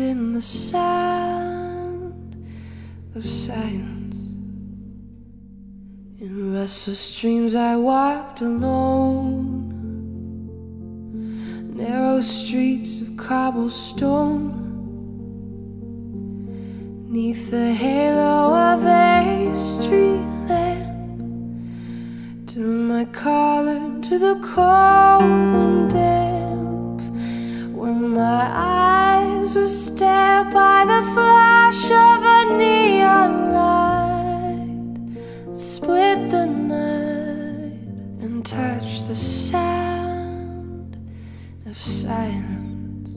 within the sound of silence. In restless dreams, I walked alone, narrow streets of cobblestone. Neath the halo of a street lamp, turn my collar to the cold and damp. When my eyes were stared by the flash of a neon light, split the night and touch the sound of silence.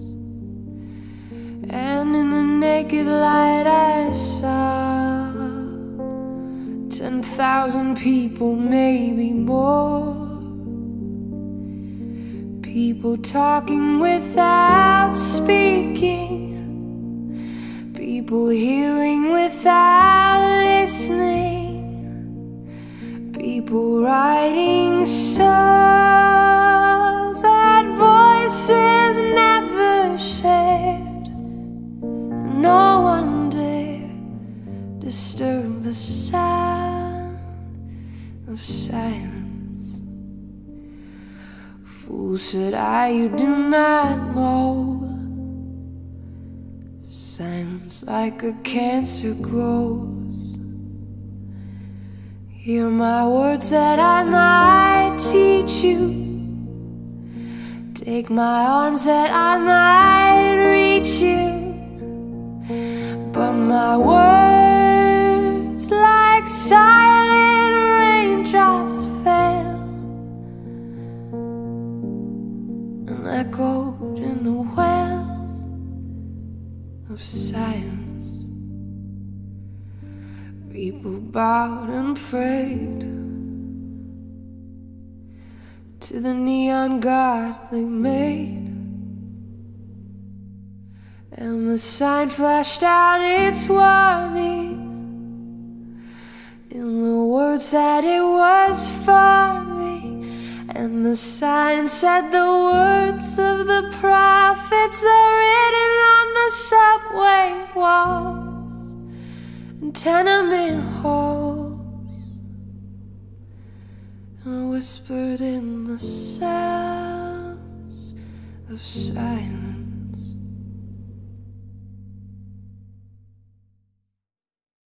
And in the naked light, I saw ten thousand people, maybe more. People talking without speaking, people hearing without listening, people writing songs that voices never shared. No one dare disturb the sound of silence. Fool said I, you do not know. Silence like a cancer grows. Hear my words that I might teach you. Take my arms that I might reach you. But my words, like silent of science. People bowed and prayed to the neon god they made. And the sign flashed out its warning in the words that it was for me. And the sign said the words of the prophets are written tenement halls and whispered in the sounds of silence.